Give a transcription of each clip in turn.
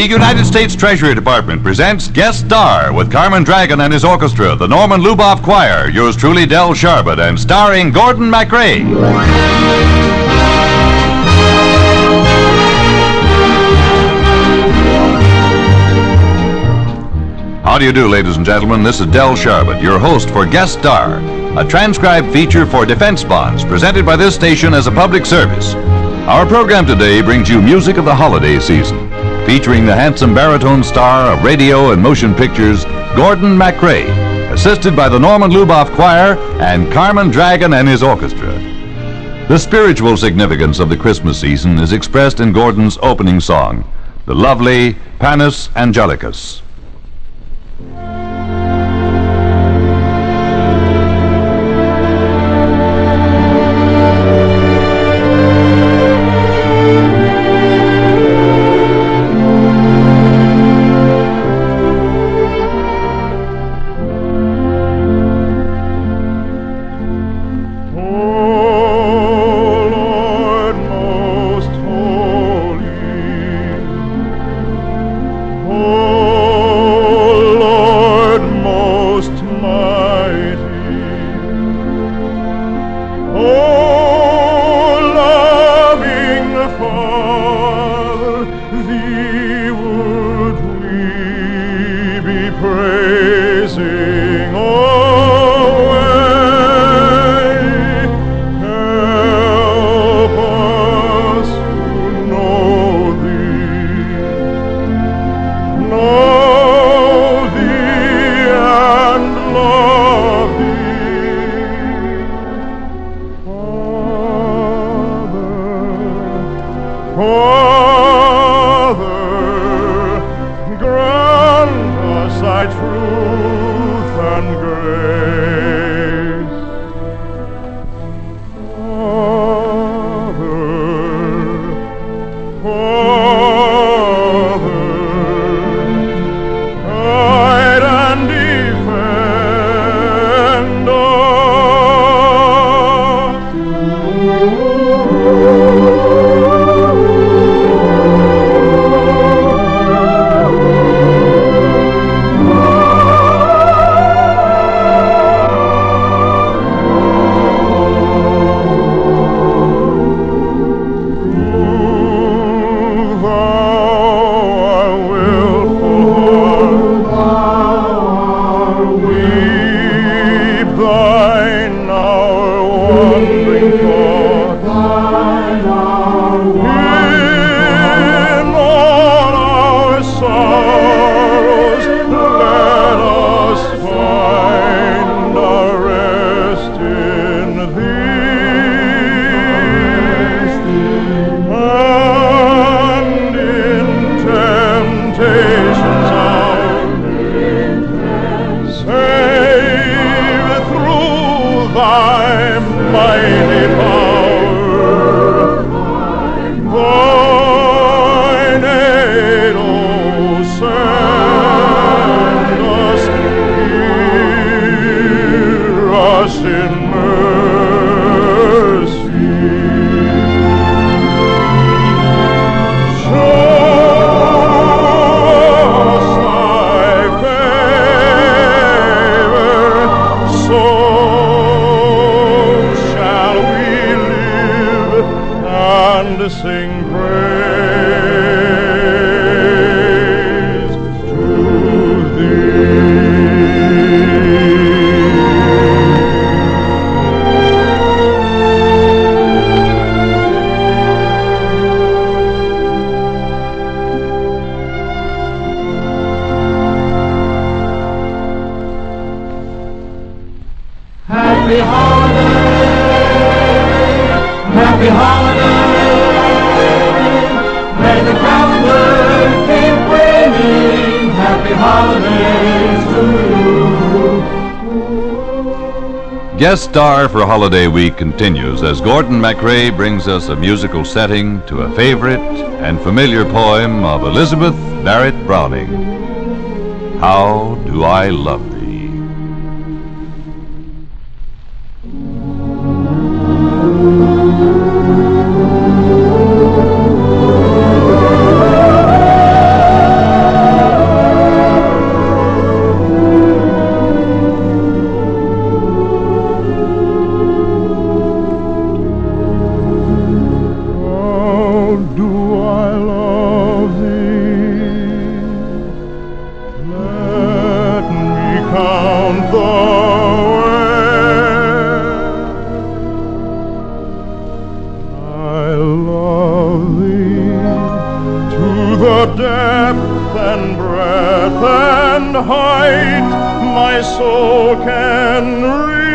The United States Treasury Department presents Guest Star with Carmen Dragon and his orchestra, the Norman Luboff Choir, yours truly, Del Sharbutt, and starring Gordon MacRae. How do you do, ladies and gentlemen? This is Del Sharbutt, your host for Guest Star, a transcribed feature for defense bonds presented by this station as a public service. Our program today brings you music of the holiday season, featuring the handsome baritone star of radio and motion pictures, Gordon MacRae, assisted by the Norman Luboff Choir and Carmen Dragon and his orchestra. The spiritual significance of the Christmas season is expressed in Gordon's opening song, the lovely Panis Angelicus. Guest star for Holiday Week continues as Gordon MacRae brings us a musical setting to a favorite and familiar poem of Elizabeth Barrett Browning. How do I love thee? Breadth and height my soul can reach.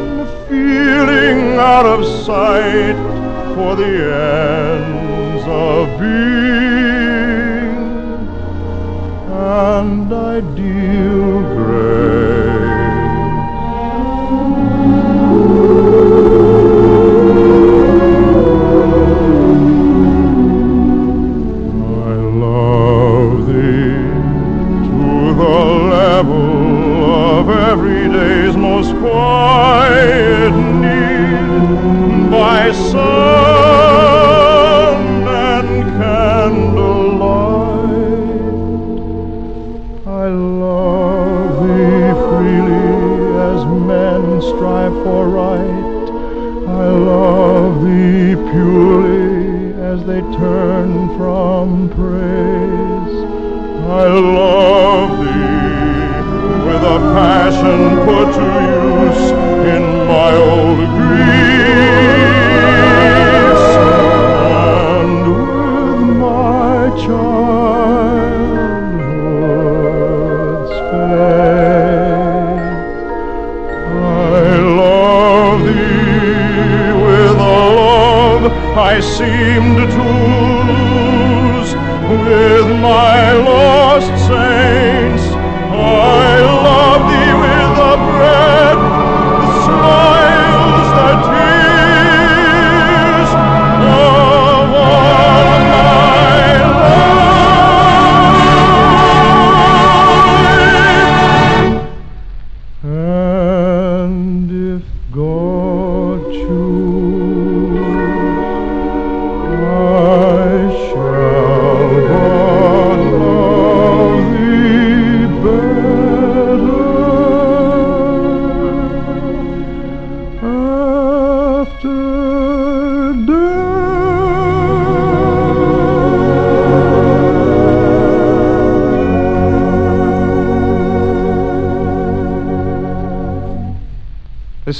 When feeling out of sight for the ends of being and ideal grace. Love thee freely as men strive for right. I love thee purely as they turn from praise. I love thee with a passion put to use in my old griefs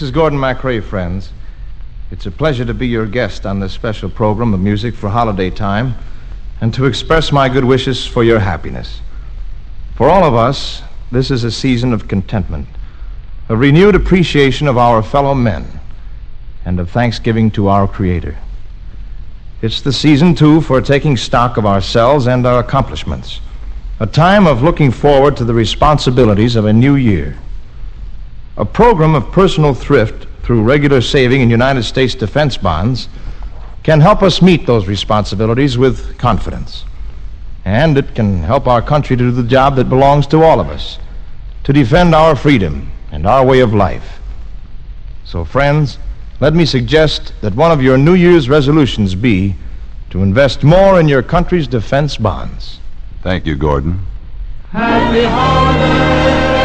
This is Gordon MacRae, friends. It's a pleasure to be your guest on this special program of music for holiday time and to express my good wishes for your happiness. For all of us, this is a season of contentment, a renewed appreciation of our fellow men, and of thanksgiving to our Creator. It's the season, too, for taking stock of ourselves and our accomplishments, a time of looking forward to the responsibilities of a new year. A program of personal thrift through regular saving in United States defense bonds can help us meet those responsibilities with confidence. And it can help our country to do the job that belongs to all of us to defend our freedom and our way of life. So, friends, let me suggest that one of your New Year's resolutions be to invest more in your country's defense bonds. Thank you, Gordon. Happy holiday!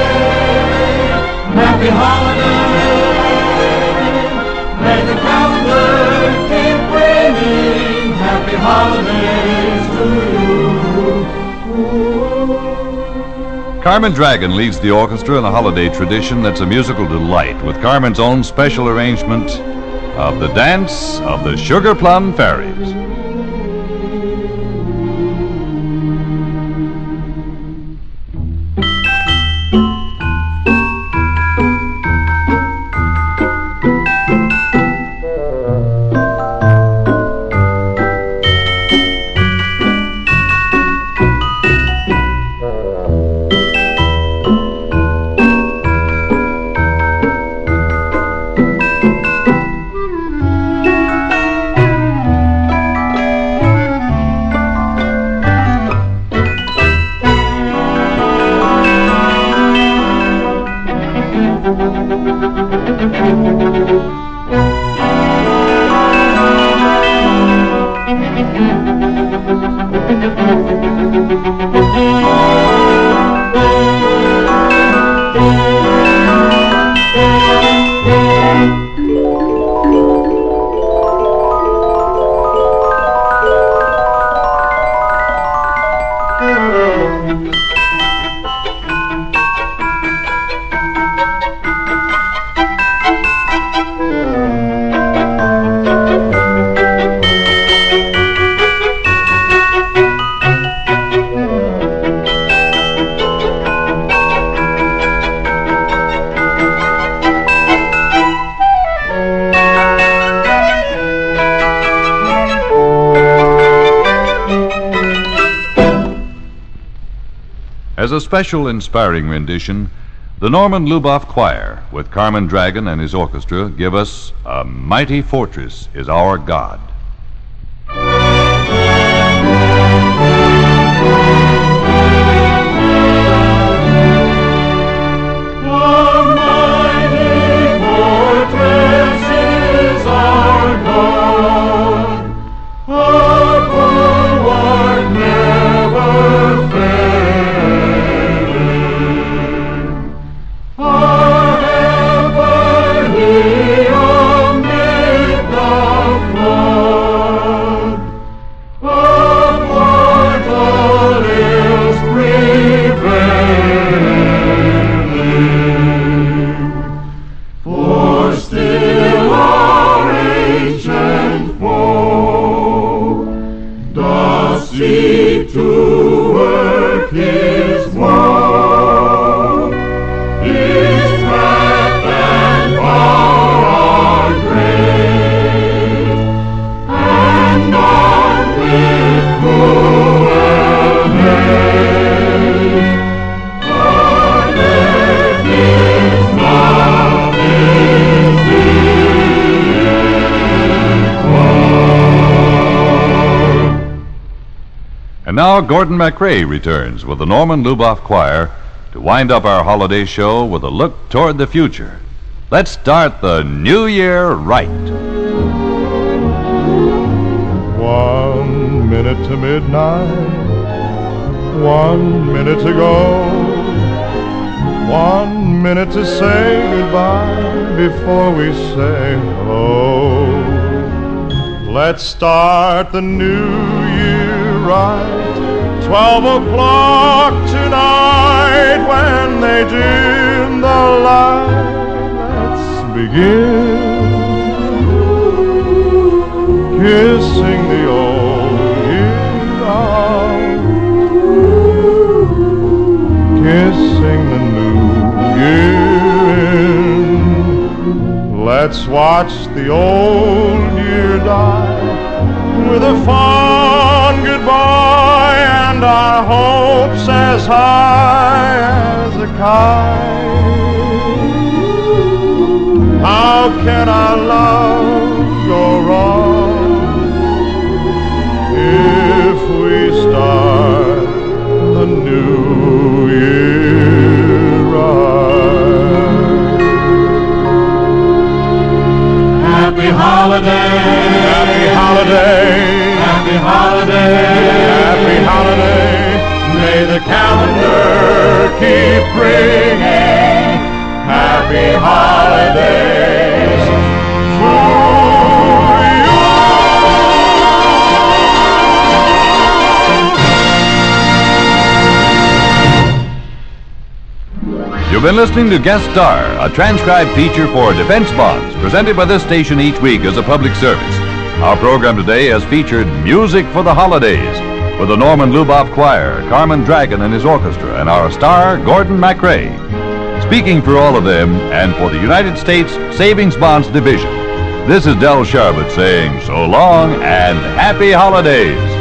Happy holiday! May the calendar keep bringing happy holidays to you. Carmen Dragon leads the orchestra in a holiday tradition that's a musical delight, with Carmen's own special arrangement of the dance of the Sugar Plum Fairies. Música As a special inspiring rendition, the Norman Luboff Choir, with Carmen Dragon and his orchestra, give us A Mighty Fortress is Our God. Now Gordon MacRae returns with the Norman Luboff Choir to wind up our holiday show with a look toward the future. Let's start the new year right. One minute to midnight, one minute to go, one minute to say goodbye before we say hello. Let's start the new year right. Twelve o'clock tonight when they dim the light. Let's begin kissing the old year out, kissing the new year in. Let's watch the old year die with a and our hopes as high as a kite. How can our love go wrong if we start the new year right? Happy holiday. Happy holiday, Happy holiday. The calendar keep bringing happy holidays You've been listening to Guest Star, a transcribed feature for defense bonds, presented by this station each week as a public service. Our program today has featured Music for the Holidays with the Norman Luboff Choir, Carmen Dragon and his orchestra, and our star, Gordon MacRae. Speaking for all of them and for the United States Savings Bonds Division, this is Del Sharbutt saying so long and happy holidays.